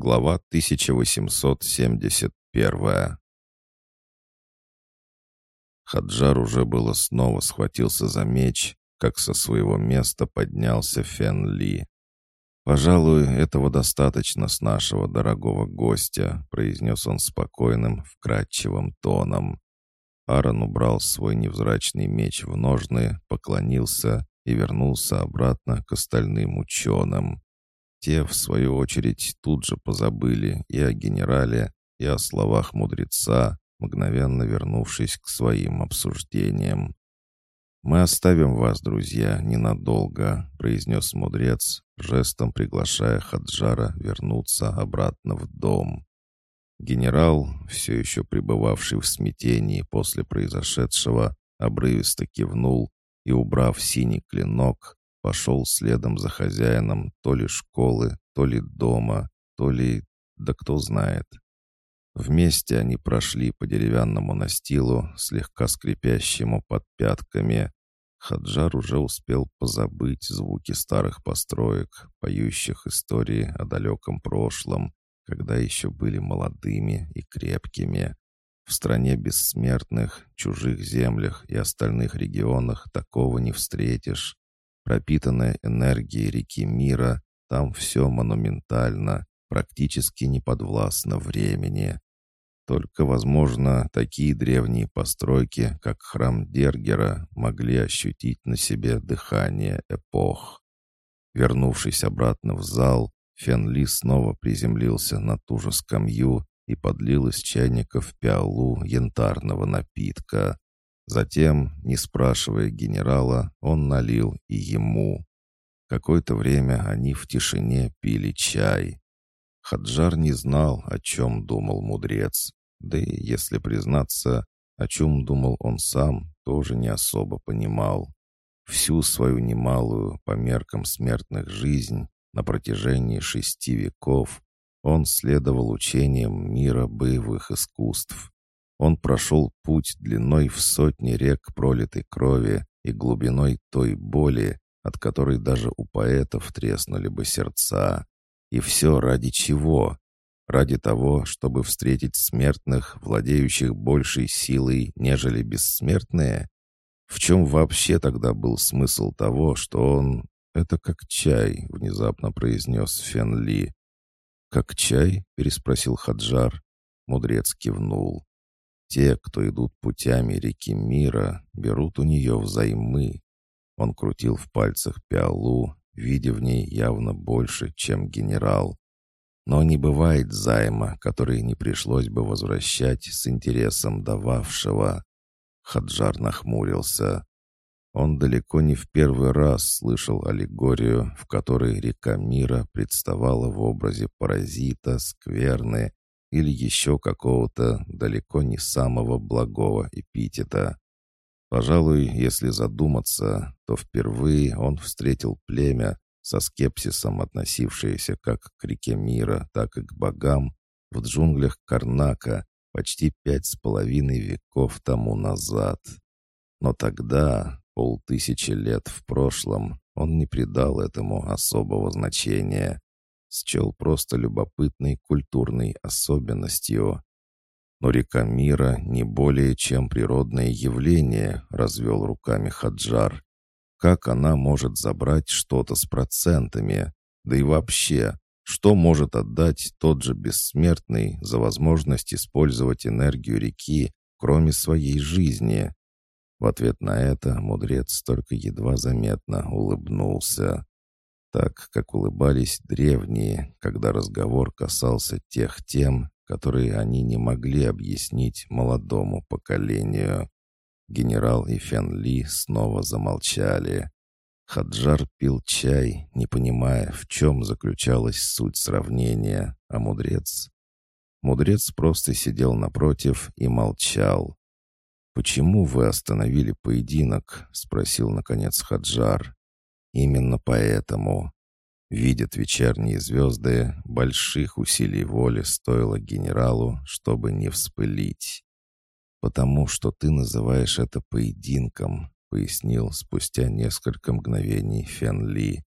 Глава 1871 Хаджар уже было снова схватился за меч, как со своего места поднялся Фен Ли. «Пожалуй, этого достаточно с нашего дорогого гостя», произнес он спокойным, вкрадчивым тоном. Аарон убрал свой невзрачный меч в ножны, поклонился и вернулся обратно к остальным ученым. Те, в свою очередь, тут же позабыли и о генерале, и о словах мудреца, мгновенно вернувшись к своим обсуждениям. «Мы оставим вас, друзья, ненадолго», — произнес мудрец, жестом приглашая Хаджара вернуться обратно в дом. Генерал, все еще пребывавший в смятении после произошедшего, обрывисто кивнул и, убрав синий клинок, пошел следом за хозяином то ли школы, то ли дома, то ли... да кто знает. Вместе они прошли по деревянному настилу, слегка скрипящему под пятками. Хаджар уже успел позабыть звуки старых построек, поющих истории о далеком прошлом, когда еще были молодыми и крепкими. В стране бессмертных, чужих землях и остальных регионах такого не встретишь. Пропитанная энергией реки мира, там все монументально, практически не подвластно времени. Только, возможно, такие древние постройки, как храм Дергера, могли ощутить на себе дыхание эпох. Вернувшись обратно в зал, Фенли снова приземлился на ту же скамью и подлил из чайника в пиалу янтарного напитка. Затем, не спрашивая генерала, он налил и ему. Какое-то время они в тишине пили чай. Хаджар не знал, о чем думал мудрец. Да и, если признаться, о чем думал он сам, тоже не особо понимал. Всю свою немалую, по меркам смертных жизнь, на протяжении шести веков, он следовал учениям мира боевых искусств. Он прошел путь длиной в сотни рек пролитой крови и глубиной той боли, от которой даже у поэтов треснули бы сердца. И все ради чего? Ради того, чтобы встретить смертных, владеющих большей силой, нежели бессмертные? В чем вообще тогда был смысл того, что он... «Это как чай», — внезапно произнес Фен Ли. «Как чай?» — переспросил Хаджар. Мудрец кивнул. Те, кто идут путями реки мира, берут у нее взаймы. Он крутил в пальцах пиалу, видя в ней явно больше, чем генерал. Но не бывает займа, который не пришлось бы возвращать с интересом дававшего. Хаджар нахмурился. Он далеко не в первый раз слышал аллегорию, в которой река мира представала в образе паразита, скверны или еще какого-то далеко не самого благого эпитета. Пожалуй, если задуматься, то впервые он встретил племя, со скепсисом относившееся как к реке мира, так и к богам, в джунглях Карнака почти пять с половиной веков тому назад. Но тогда, полтысячи лет в прошлом, он не придал этому особого значения счел просто любопытной культурной особенностью. Но река мира не более чем природное явление, развел руками Хаджар. Как она может забрать что-то с процентами? Да и вообще, что может отдать тот же бессмертный за возможность использовать энергию реки, кроме своей жизни? В ответ на это мудрец только едва заметно улыбнулся так, как улыбались древние, когда разговор касался тех тем, которые они не могли объяснить молодому поколению. Генерал и Фен Ли снова замолчали. Хаджар пил чай, не понимая, в чем заключалась суть сравнения, а мудрец... Мудрец просто сидел напротив и молчал. «Почему вы остановили поединок?» — спросил, наконец, Хаджар. Именно поэтому, видят вечерние звезды, больших усилий воли стоило генералу, чтобы не вспылить. «Потому что ты называешь это поединком», — пояснил спустя несколько мгновений Фен Ли.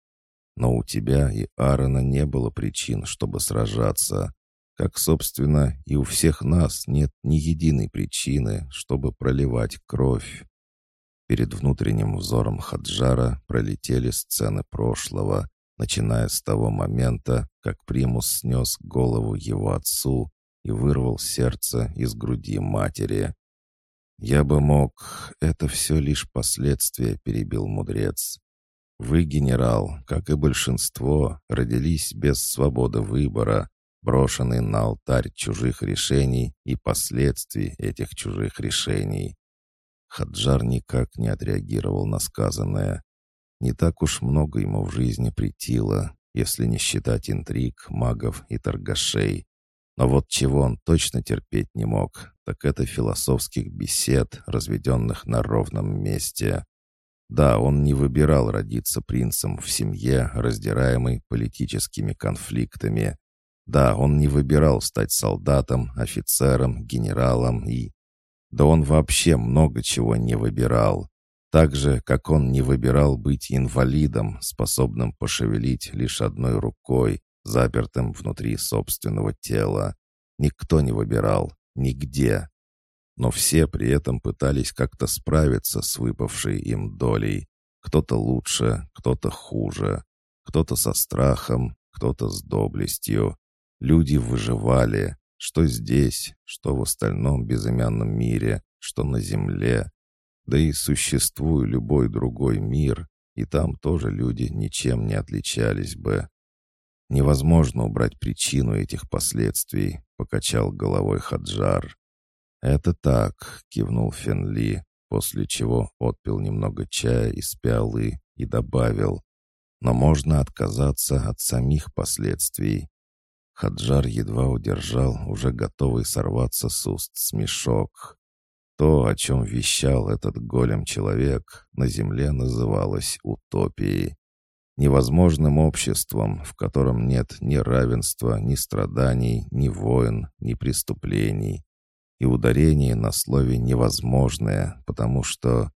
Но у тебя и Аарона не было причин, чтобы сражаться. Как, собственно, и у всех нас нет ни единой причины, чтобы проливать кровь. Перед внутренним взором Хаджара пролетели сцены прошлого, начиная с того момента, как Примус снес голову его отцу и вырвал сердце из груди матери. «Я бы мог... Это все лишь последствия», — перебил мудрец. «Вы, генерал, как и большинство, родились без свободы выбора, брошенные на алтарь чужих решений и последствий этих чужих решений. Хаджар никак не отреагировал на сказанное. Не так уж много ему в жизни притило, если не считать интриг, магов и торгашей. Но вот чего он точно терпеть не мог, так это философских бесед, разведенных на ровном месте. Да, он не выбирал родиться принцем в семье, раздираемой политическими конфликтами. Да, он не выбирал стать солдатом, офицером, генералом и да он вообще много чего не выбирал. Так же, как он не выбирал быть инвалидом, способным пошевелить лишь одной рукой, запертым внутри собственного тела. Никто не выбирал, нигде. Но все при этом пытались как-то справиться с выпавшей им долей. Кто-то лучше, кто-то хуже, кто-то со страхом, кто-то с доблестью. Люди выживали, что здесь, что в остальном безымянном мире, что на земле. Да и существует любой другой мир, и там тоже люди ничем не отличались бы. Невозможно убрать причину этих последствий, покачал головой Хаджар. Это так, кивнул Фенли, после чего отпил немного чая из пиалы и добавил. Но можно отказаться от самих последствий. Хаджар едва удержал уже готовый сорваться с уст смешок. То, о чем вещал этот голем-человек, на земле называлось утопией. Невозможным обществом, в котором нет ни равенства, ни страданий, ни войн, ни преступлений. И ударение на слове «невозможное», потому что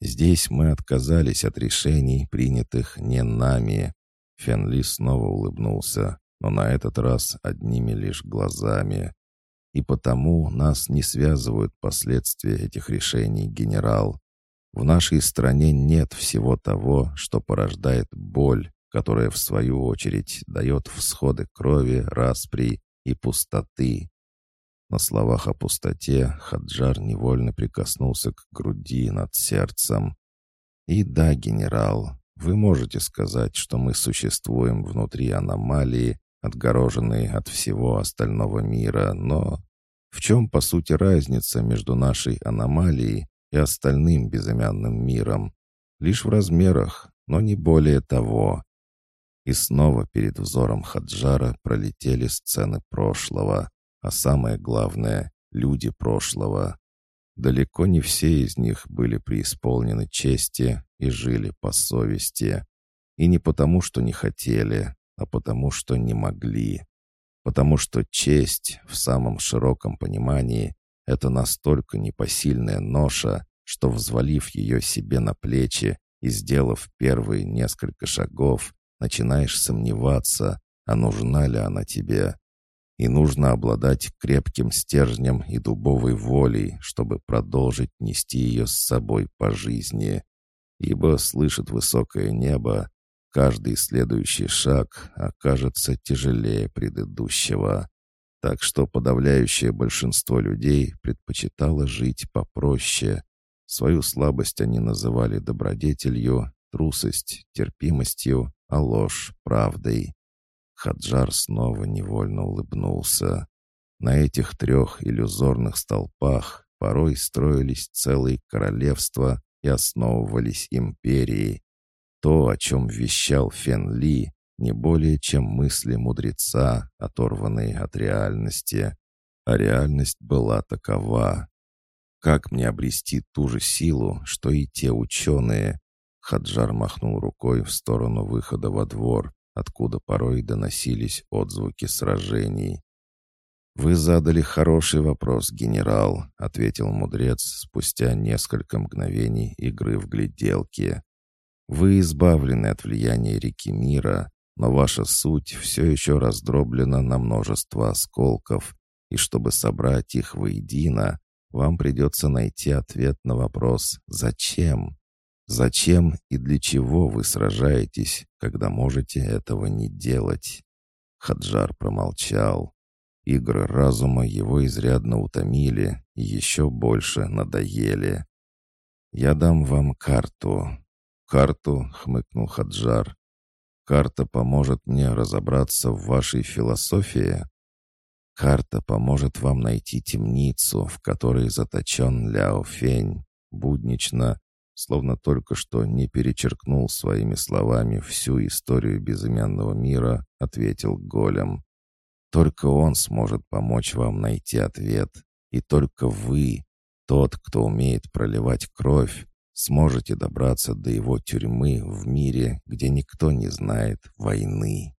здесь мы отказались от решений, принятых не нами. Фенли снова улыбнулся но на этот раз одними лишь глазами. И потому нас не связывают последствия этих решений, генерал. В нашей стране нет всего того, что порождает боль, которая, в свою очередь, дает всходы крови, распри и пустоты. На словах о пустоте Хаджар невольно прикоснулся к груди над сердцем. «И да, генерал, вы можете сказать, что мы существуем внутри аномалии, отгороженный от всего остального мира, но в чем, по сути, разница между нашей аномалией и остальным безымянным миром? Лишь в размерах, но не более того. И снова перед взором Хаджара пролетели сцены прошлого, а самое главное — люди прошлого. Далеко не все из них были преисполнены чести и жили по совести. И не потому, что не хотели, а потому что не могли. Потому что честь в самом широком понимании — это настолько непосильная ноша, что, взвалив ее себе на плечи и сделав первые несколько шагов, начинаешь сомневаться, а нужна ли она тебе. И нужно обладать крепким стержнем и дубовой волей, чтобы продолжить нести ее с собой по жизни. Ибо слышит высокое небо, Каждый следующий шаг окажется тяжелее предыдущего. Так что подавляющее большинство людей предпочитало жить попроще. Свою слабость они называли добродетелью, трусость — терпимостью, а ложь — правдой. Хаджар снова невольно улыбнулся. На этих трех иллюзорных столпах порой строились целые королевства и основывались империи, то, о чем вещал Фен Ли, не более чем мысли мудреца, оторванные от реальности. А реальность была такова. Как мне обрести ту же силу, что и те ученые? Хаджар махнул рукой в сторону выхода во двор, откуда порой доносились отзвуки сражений. «Вы задали хороший вопрос, генерал», — ответил мудрец спустя несколько мгновений игры в гляделки. Вы избавлены от влияния реки мира, но ваша суть все еще раздроблена на множество осколков, и чтобы собрать их воедино, вам придется найти ответ на вопрос «Зачем?». Зачем и для чего вы сражаетесь, когда можете этого не делать? Хаджар промолчал. Игры разума его изрядно утомили и еще больше надоели. «Я дам вам карту». «Карту?» — хмыкнул Хаджар. «Карта поможет мне разобраться в вашей философии?» «Карта поможет вам найти темницу, в которой заточен Ляо Фень», буднично, словно только что не перечеркнул своими словами всю историю безымянного мира, ответил Голем. «Только он сможет помочь вам найти ответ, и только вы, тот, кто умеет проливать кровь, сможете добраться до его тюрьмы в мире, где никто не знает войны».